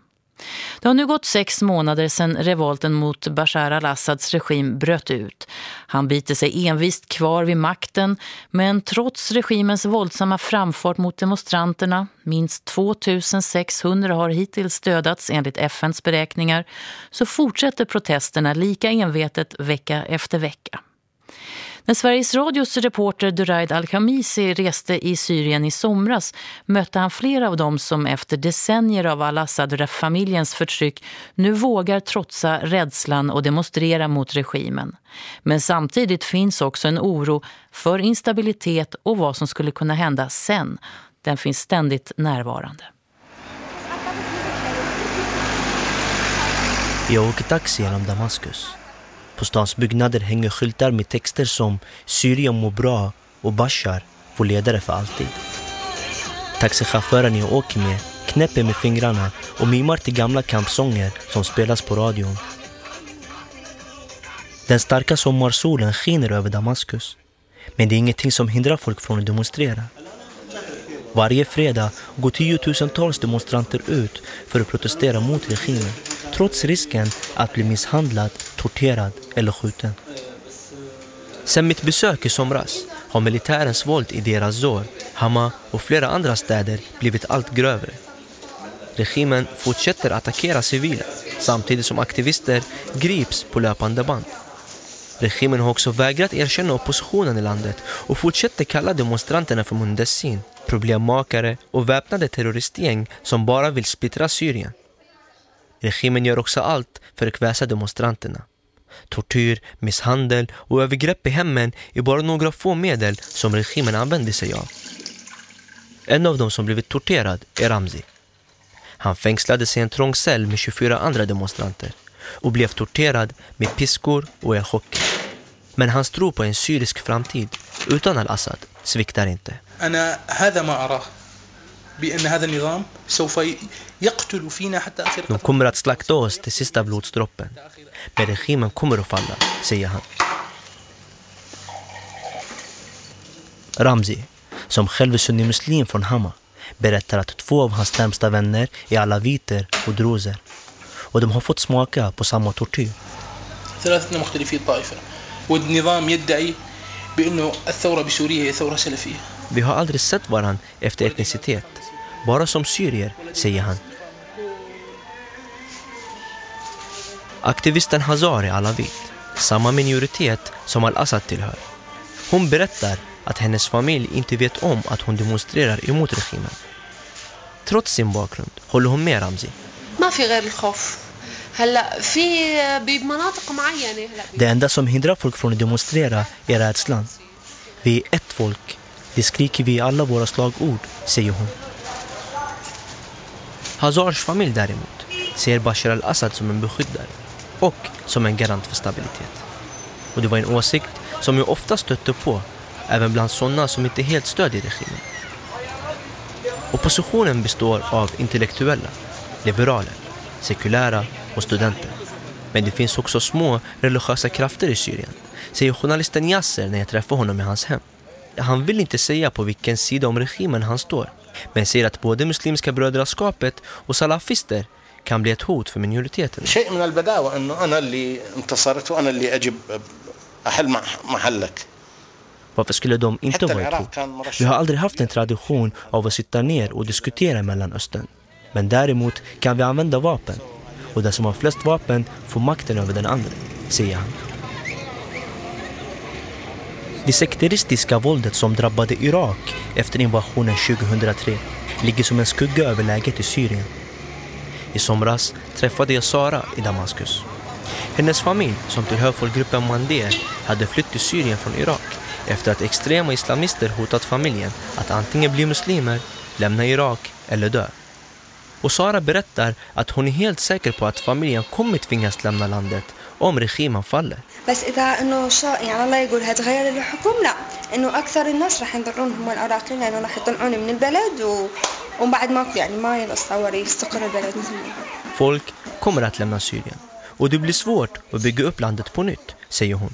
Det har nu gått sex månader sedan revolten mot Bashar al-Assads regim bröt ut. Han biter sig envist kvar vid makten men trots regimens våldsamma framfart mot demonstranterna, minst 2600 har hittills dödats enligt FNs beräkningar, så fortsätter protesterna lika envetet vecka efter vecka. När Sveriges Radios reporter Duraid Al-Khamisi reste i Syrien i somras mötte han flera av dem som efter decennier av al-Assad-familjens förtryck nu vågar trotsa rädslan och demonstrera mot regimen. Men samtidigt finns också en oro för instabilitet och vad som skulle kunna hända sen. Den finns ständigt närvarande. Jag åker taxi genom Damaskus. På stans byggnader hänger skyltar med texter som Syrien mår bra och Bashar, vår ledare för alltid. Taxichauffören jag åker med knäpper med fingrarna och mimar till gamla kampsånger som spelas på radion. Den starka sommarsolen skiner över Damaskus. Men det är ingenting som hindrar folk från att demonstrera. Varje fredag går tiotusentals demonstranter ut för att protestera mot regimen trots risken att bli misshandlad, torterad eller skjuten. Sen mitt besök i somras har militärens våld i deras Zor, Hama och flera andra städer blivit allt grövre. Regimen fortsätter attackera civila samtidigt som aktivister grips på löpande band. Regimen har också vägrat erkänna oppositionen i landet och fortsätter kalla demonstranterna för mundessin, problemmakare och väpnade terroristgäng som bara vill splittra Syrien. Regimen gör också allt för att kväsa demonstranterna. Tortyr, misshandel och övergrepp i hemmen är bara några få medel som regimen använder sig av. En av dem som blivit torterad är Ramzi. Han fängslades i en trång cell med 24 andra demonstranter och blev torterad med piskor och elchocker. Men hans tro på en syrisk framtid utan al-Assad sviktar inte. De kommer att slakta oss till sista blodsdroppen. Men regimen kommer att falla, säger han. Ramzi, som själv är sunnimuslim från Hama, berättar att två av hans närmsta vänner är alaviter och druser. Och de har fått smaka på samma tortyr. Vi har aldrig sett varandra efter etnicitet bara som syrier, säger han. Aktivisten Hazar är alavit, samma minoritet som al-Assad tillhör. Hon berättar att hennes familj inte vet om att hon demonstrerar emot regimen. Trots sin bakgrund håller hon med Ramzi. Det enda som hindrar folk från att demonstrera är rädslan. Vi är ett folk. Det skriker vi i alla våra slagord, säger hon. Hazars familj däremot ser Bashar al-Assad som en beskyddare och som en garant för stabilitet. Och det var en åsikt som jag ofta stötte på, även bland sådana som inte helt stödjer regimen. Oppositionen består av intellektuella, liberaler, sekulära och studenter. Men det finns också små religiösa krafter i Syrien, säger journalisten Yasser när jag träffar honom i hans hem. Han vill inte säga på vilken sida om regimen han står, men säger att både muslimska brödraskapet och salafister kan bli ett hot för minoriteten. Varför skulle de inte vara ett hot? Vi har aldrig haft en tradition av att sitta ner och diskutera Mellanöstern. Men däremot kan vi använda vapen. Och den som har flest vapen får makten över den andra, säger han. Det sekteristiska våldet som drabbade Irak efter invasionen 2003 ligger som en skugga över läget i Syrien. I somras träffade jag Sara i Damaskus. Hennes familj, som tillhör folkgruppen Mandé, hade flytt till Syrien från Irak efter att extrema islamister hotat familjen att antingen bli muslimer, lämna Irak eller dö. Och Sara berättar att hon är helt säker på att familjen kommer tvingas lämna landet om regimen faller. بس إذا إنه شاء يعني الله يقول هتغير الحكم لا إنه أكثر الناس راح يضلون هم العراقيين لأنه راح يطلعون من البلد و... وبعد ما يعني ما يتصور يستقر البلد مثل ما Folk kommer att lämna Syrien och det blir svårt att bygga upp landet på nytt, säger hon.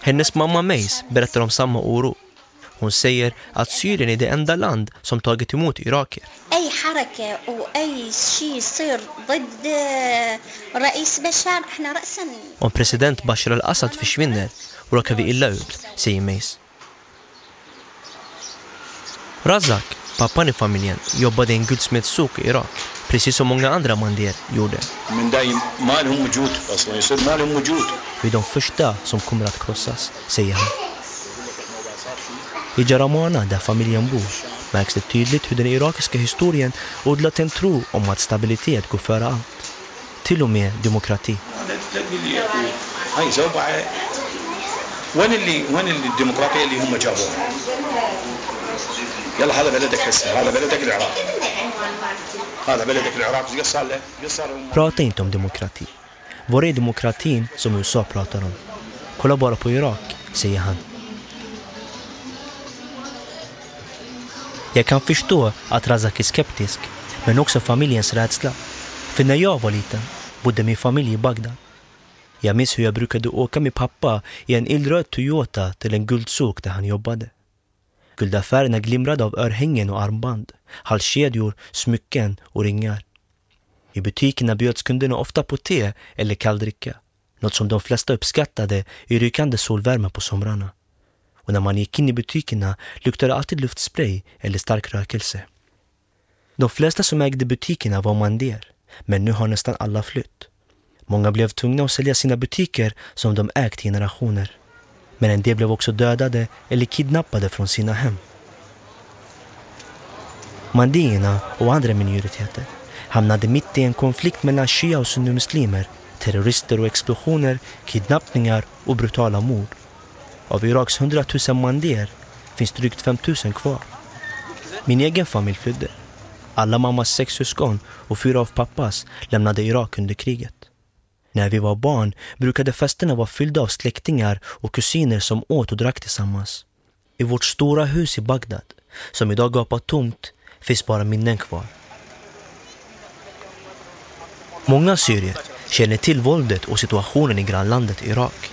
Hennes mamma Meis berättar om samma oro. Hon säger att Syrien är det enda land som tagit emot iraker. Om president Bashar al-Assad försvinner råkar vi illa ut, säger Meis. Razak, pappan i familjen, jobbade i en guldsmedssok i Irak precis som många andra mandier gjorde. Vi är de första som kommer att krossas, säger han. I Jaramana, där familjen bor, märks det tydligt hur den irakiska historien odlat en tro om att stabilitet går före allt. Till och med demokrati. وين اللي وين الديمقراطيه اللي هم جابوها؟ يلا هذا بلدك هسه هذا بلدك العراق هذا بلدك العراق ايش صار له؟ Prata inte om demokrati. Var är demokratin som USA pratar om? Kolla bara på Irak, säger han. Jag kan förstå att Razak är skeptisk, men också familjens rädsla. För när jag var liten bodde min familj i Bagdad. Jag minns hur jag brukade åka med pappa i en illröd Toyota till en guldsåk där han jobbade. Guldaffärerna glimrade av örhängen och armband, halskedjor, smycken och ringar. I butikerna bjöds kunderna ofta på te eller kalldricka. Något som de flesta uppskattade i rykande solvärme på somrarna. Och när man gick in i butikerna luktade alltid luftspray eller stark rökelse. De flesta som ägde butikerna var mandéer men nu har nästan alla flytt. Många blev tvungna att sälja sina butiker som de ägt i generationer. Men en del blev också dödade eller kidnappade från sina hem. Mandéerna och andra minoriteter hamnade mitt i en konflikt mellan shia och sunnimuslimer, terrorister och explosioner, kidnappningar och brutala mord. Av Iraks 100 000 mandier finns drygt 5 000 kvar. Min egen familj flydde. Alla mammas sex syskon och fyra av pappas lämnade Irak under kriget. När vi var barn brukade festerna vara fyllda av släktingar och kusiner som åt och drack tillsammans. I vårt stora hus i Bagdad, som idag gapar tomt, finns bara minnen kvar. Många syrier känner till våldet och situationen i grannlandet Irak.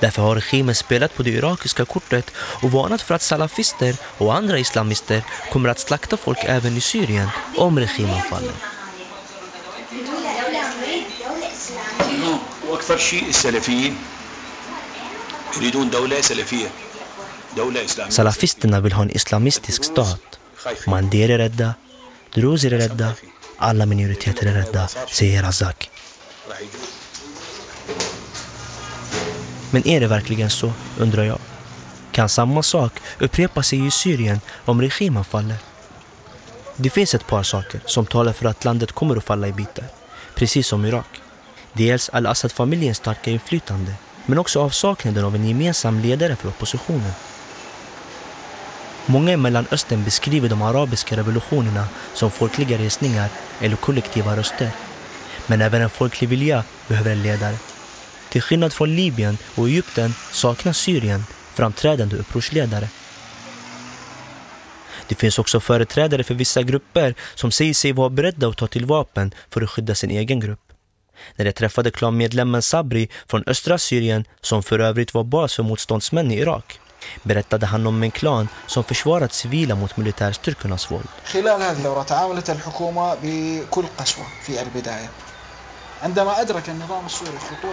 Därför har regimen spelat på det irakiska kortet och varnat för att salafister och andra islamister kommer att slakta folk även i Syrien om regimen faller. واكثر شيء السلفيين يريدون دوله سلفيه دوله اسلاميه Salafisterna vill ha en islamistisk stat. Mandier är rädda, druser är rädda, alla minoriteter är rädda, säger Razak. Men är det verkligen så, undrar jag. kan samma sak upprepa sig i Syrien om regimen faller. Det finns ett par saker som talar för att landet kommer att falla i bitar, precis som Irak. Dels al-Assad-familjens starka inflytande, men också avsaknaden av en gemensam ledare för oppositionen. Många i Mellanöstern beskriver de arabiska revolutionerna som folkliga resningar eller kollektiva röster. Men även en folklig vilja behöver en ledare. Till skillnad från Libyen och Egypten saknar Syrien framträdande upprorsledare. Det finns också företrädare för vissa grupper som säger sig vara beredda att ta till vapen för att skydda sin egen grupp. När jag träffade klanmedlemmen Sabri från östra Syrien, som för övrigt var bas för motståndsmän i Irak, berättade han om en klan som försvarat civila mot militärstyrkornas våld.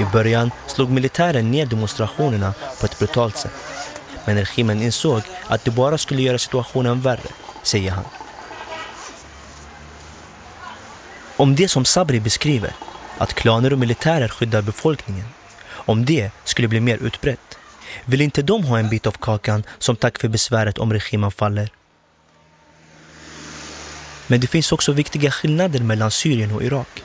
I början slog militären ner demonstrationerna på ett brutalt sätt. Men regimen insåg att det bara skulle göra situationen värre, säger han. Om det som Sabri beskriver, att klaner och militärer skyddar befolkningen, om det skulle bli mer utbrett, vill inte de ha en bit av kakan som tack för besväret om regimen faller? Men det finns också viktiga skillnader mellan Syrien och Irak.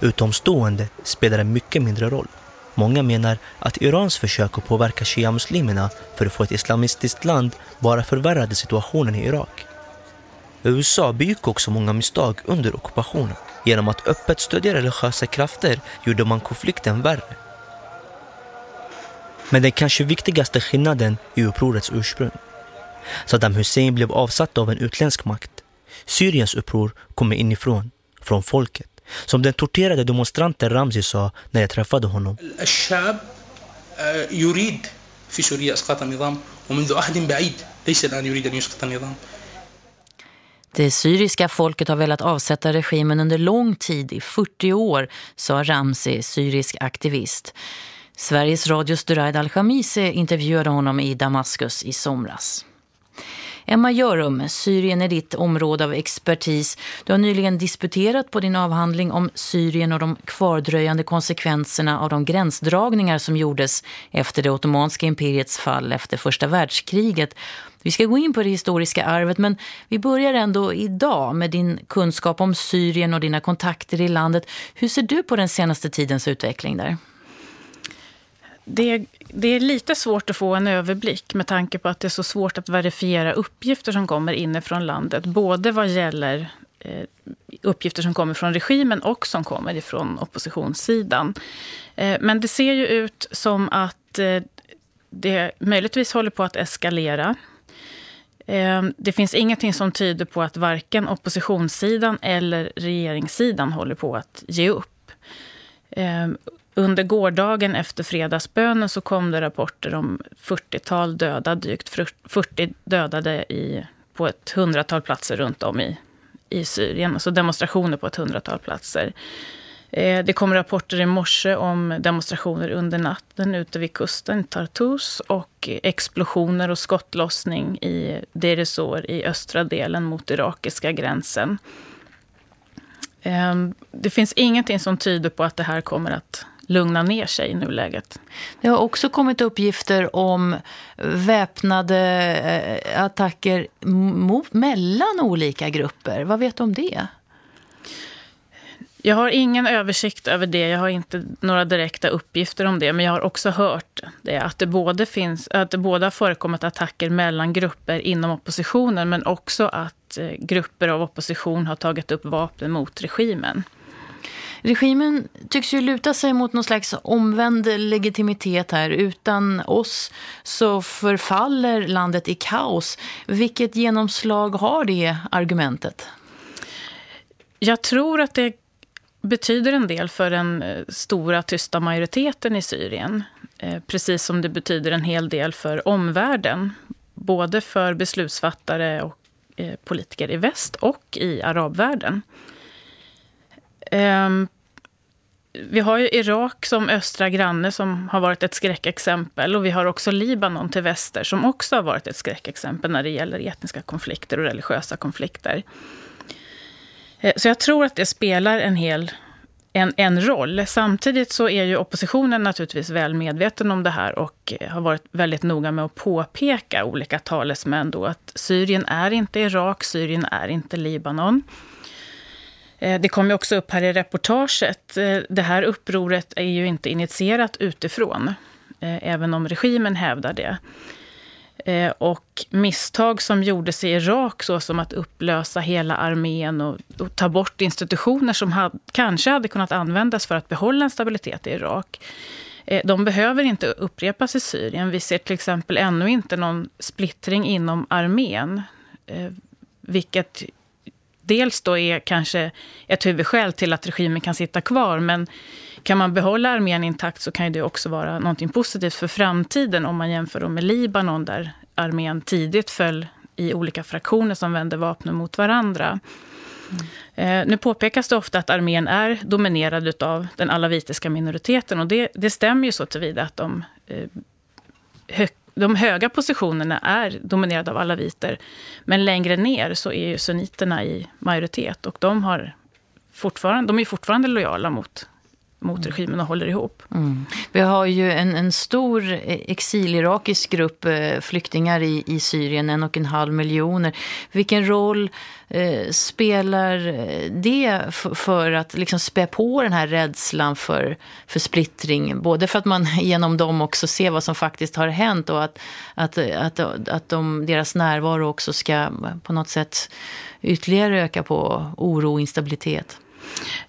Utomstående spelar en mycket mindre roll. Många menar att Irans försök att påverka shia-muslimerna för att få ett islamistiskt land bara förvärrade situationen i Irak. USA begick också många misstag under ockupationen. Genom att öppet stödja religiösa krafter gjorde man konflikten värre. Men den kanske viktigaste skillnaden är upprorets ursprung. Saddam Hussein blev avsatt av en utländsk makt. Syriens uppror kommer inifrån, från folket. Som den torterade demonstranten Ramzi sa när jag träffade honom. Det syriska folket har velat avsätta regimen under lång tid, i 40 år, sa Ramzi, syrisk aktivist. Sveriges radios Duraid Al-Khamisi intervjuade honom i Damaskus i somras. Emma Jörum, Syrien är ditt område av expertis. Du har nyligen disputerat på din avhandling om Syrien och de kvardröjande konsekvenserna av de gränsdragningar som gjordes efter det ottomanska imperiets fall efter första världskriget. Vi ska gå in på det historiska arvet men vi börjar ändå idag med din kunskap om Syrien och dina kontakter i landet. Hur ser du på den senaste tidens utveckling där? Det, det, är lite svårt att få en överblick med tanke på att det är så svårt att verifiera uppgifter som kommer inifrån landet. Både vad gäller eh, uppgifter som kommer från regimen och som kommer ifrån oppositionssidan. Eh, men det ser ju ut som att eh, det möjligtvis håller på att eskalera. Eh, det finns ingenting som tyder på att varken oppositionssidan eller regeringssidan håller på att ge upp. Eh, under gårdagen efter fredagsbönen så kom det rapporter om 40-tal döda, drygt 40 dödade i, på ett hundratal platser runt om i, i Syrien. Alltså demonstrationer på ett hundratal platser. Eh, det kom rapporter i morse om demonstrationer under natten ute vid kusten, Tartus, och explosioner och skottlossning i Deir i östra delen mot irakiska gränsen. Eh, det finns ingenting som tyder på att det här kommer att lugna ner sig i nuläget. Det har också kommit uppgifter om väpnade eh, attacker mot, mellan olika grupper. Vad vet du om det? Jag har ingen översikt över det. Jag har inte några direkta uppgifter om det. Men jag har också hört det, att, det både finns, att det både har förekommit attacker mellan grupper inom oppositionen men också att eh, grupper av opposition har tagit upp vapen mot regimen. Regimen tycks ju luta sig mot någon slags omvänd legitimitet här. Utan oss så förfaller landet i kaos. Vilket genomslag har det argumentet? Jag tror att det betyder en del för den eh, stora tysta majoriteten i Syrien. Eh, precis som det betyder en hel del för omvärlden. Både för beslutsfattare och eh, politiker i väst och i arabvärlden. Um, vi har ju Irak som östra granne som har varit ett skräckexempel. Och vi har också Libanon till väster som också har varit ett skräckexempel när det gäller etniska konflikter och religiösa konflikter. Eh, så jag tror att det spelar en hel en, en roll. Samtidigt så är ju oppositionen naturligtvis väl medveten om det här och eh, har varit väldigt noga med att påpeka olika talesmän då att Syrien är inte Irak, Syrien är inte Libanon. Eh, det kom ju också upp här i reportaget. Eh, det här upproret är ju inte initierat utifrån, eh, även om regimen hävdar det. Och misstag som gjordes i Irak, såsom att upplösa hela armén och, och ta bort institutioner som had, kanske hade kunnat användas för att behålla en stabilitet i Irak, de behöver inte upprepas i Syrien. Vi ser till exempel ännu inte någon splittring inom armén, vilket dels då är kanske ett huvudskäl till att regimen kan sitta kvar. Men kan man behålla armén intakt så kan det också vara något positivt för framtiden om man jämför med Libanon där armén tidigt föll i olika fraktioner som vände vapnen mot varandra. Mm. nu påpekas det ofta att armén är dominerad av den alavitiska minoriteten och det, det stämmer ju så tillvida att de eh, de höga positionerna är dominerade av alaviter. Men längre ner så är ju sunniterna i majoritet och de, har fortfarande, de är fortfarande lojala mot mot regimen och håller ihop. Mm. Vi har ju en, en stor exilirakisk grupp eh, flyktingar i, i Syrien, en och en halv miljoner. Vilken roll eh, spelar eh, det för att liksom spä på den här rädslan för, för splittring? Både för att man <laughs> genom dem också ser vad som faktiskt har hänt och att, att, att, att de, deras närvaro också ska på något sätt ytterligare öka på oro och instabilitet.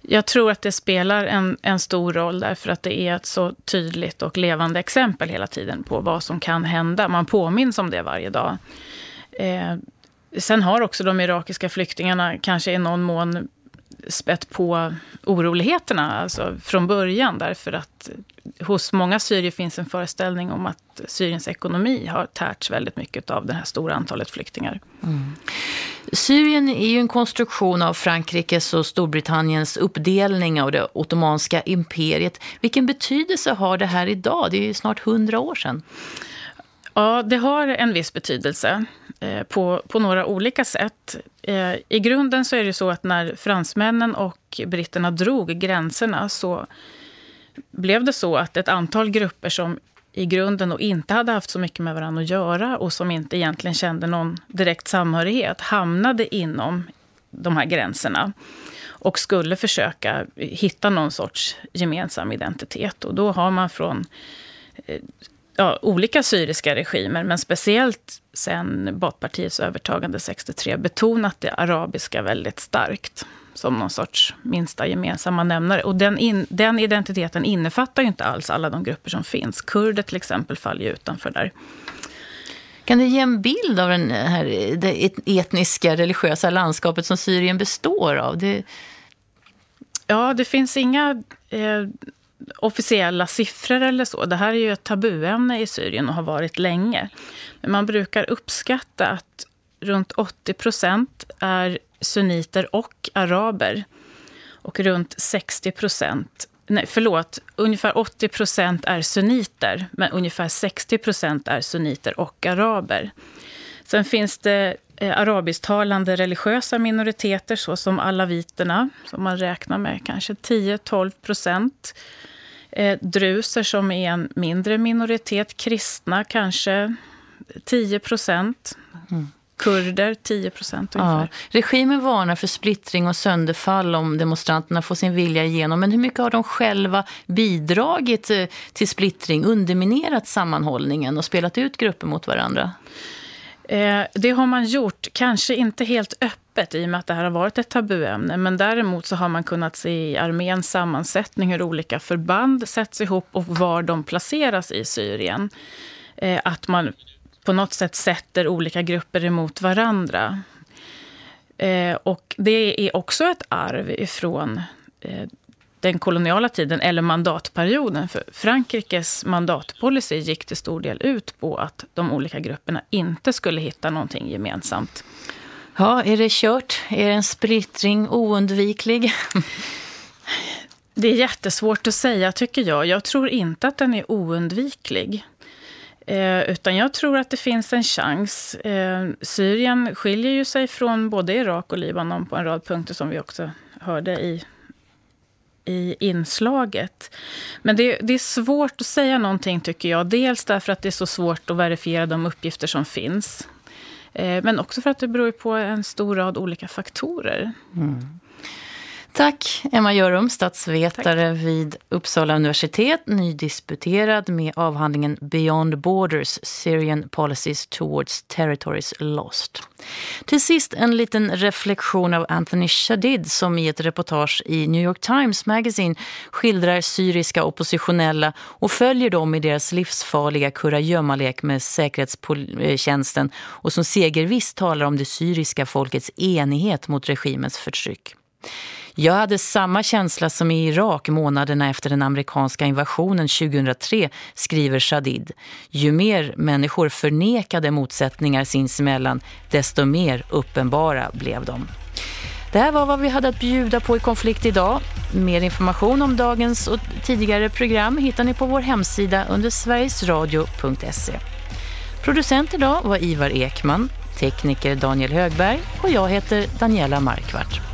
Jag tror att det spelar en, en stor roll därför att det är ett så tydligt och levande exempel hela tiden på vad som kan hända. Man påminns om det varje dag. Eh, sen har också de irakiska flyktingarna kanske i någon mån spett på oroligheterna alltså från början därför att hos många syrier finns en föreställning om att Syriens ekonomi har tärts väldigt mycket av det här stora antalet flyktingar. Mm. Syrien är ju en konstruktion av Frankrikes och Storbritanniens uppdelning av det ottomanska imperiet. Vilken betydelse har det här idag? Det är ju snart hundra år sedan. Ja, det har en viss betydelse eh, på, på några olika sätt. Eh, I grunden så är det så att när fransmännen och britterna drog gränserna så blev det så att ett antal grupper som i grunden och inte hade haft så mycket med varandra att göra och som inte egentligen kände någon direkt samhörighet hamnade inom de här gränserna och skulle försöka hitta någon sorts gemensam identitet. Och då har man från eh, ja, olika syriska regimer, men speciellt sen Baathpartiets övertagande 63, betonat det arabiska väldigt starkt som någon sorts minsta gemensamma nämnare. Och den, in, den identiteten innefattar ju inte alls alla de grupper som finns. Kurder till exempel faller ju utanför där. Kan du ge en bild av den här, det etniska, religiösa landskapet som Syrien består av? Det... Ja, det finns inga eh, officiella siffror eller så. Det här är ju ett tabuämne i Syrien och har varit länge. Men man brukar uppskatta att runt 80 procent är sunniter och araber. Och runt 60 procent, nej förlåt, ungefär 80 procent är sunniter, men ungefär 60 procent är sunniter och araber. Sen finns det arabisktalande religiösa minoriteter såsom alaviterna, som man räknar med kanske 10-12 procent. Eh, druser som är en mindre minoritet, kristna kanske 10 procent. Mm. Kurder 10 procent ungefär. Ja. Regimen varnar för splittring och sönderfall om demonstranterna får sin vilja igenom. Men hur mycket har de själva bidragit eh, till splittring, underminerat sammanhållningen och spelat ut grupper mot varandra? Eh, det har man gjort, kanske inte helt öppet i och med att det här har varit ett tabuämne. Men däremot så har man kunnat se i arméns sammansättning hur olika förband sätts ihop och var de placeras i Syrien. Eh, att man på något sätt sätter olika grupper emot varandra. Eh, och det är också ett arv ifrån eh, den koloniala tiden, eller mandatperioden. För Frankrikes mandatpolicy gick till stor del ut på att de olika grupperna inte skulle hitta någonting gemensamt. Ja, är det kört? Är en splittring oundviklig? <laughs> Det är jättesvårt att säga, tycker jag. Jag tror inte att den är oundviklig. Eh, utan jag tror att det finns en chans. Eh, Syrien skiljer ju sig från både Irak och Libanon på en rad punkter som vi också hörde i, i inslaget. Men det, det, är svårt att säga någonting tycker jag. Dels därför att det är så svårt att verifiera de uppgifter som finns. Eh, men också för att det beror på en stor rad olika faktorer. Mm. Tack Emma Görum, statsvetare Tack. vid Uppsala universitet, nydisputerad med avhandlingen Beyond Borders, Syrian Policies Towards Territories Lost. Till sist en liten reflektion av Anthony Shadid som i ett reportage i New York Times Magazine skildrar syriska oppositionella och följer dem i deras livsfarliga kurragömmalek med säkerhetstjänsten och som segervisst talar om det syriska folkets enighet mot regimens förtryck. Jag hade samma känsla som i Irak månaderna efter den amerikanska invasionen 2003, skriver Shadid. Ju mer människor förnekade motsättningar sinsemellan, desto mer uppenbara blev de. Det här var vad vi hade att bjuda på i konflikt idag. Mer information om dagens och tidigare program hittar ni på vår hemsida under sverigesradio.se. Producent idag var Ivar Ekman, tekniker Daniel Högberg och jag heter Daniela Markvart.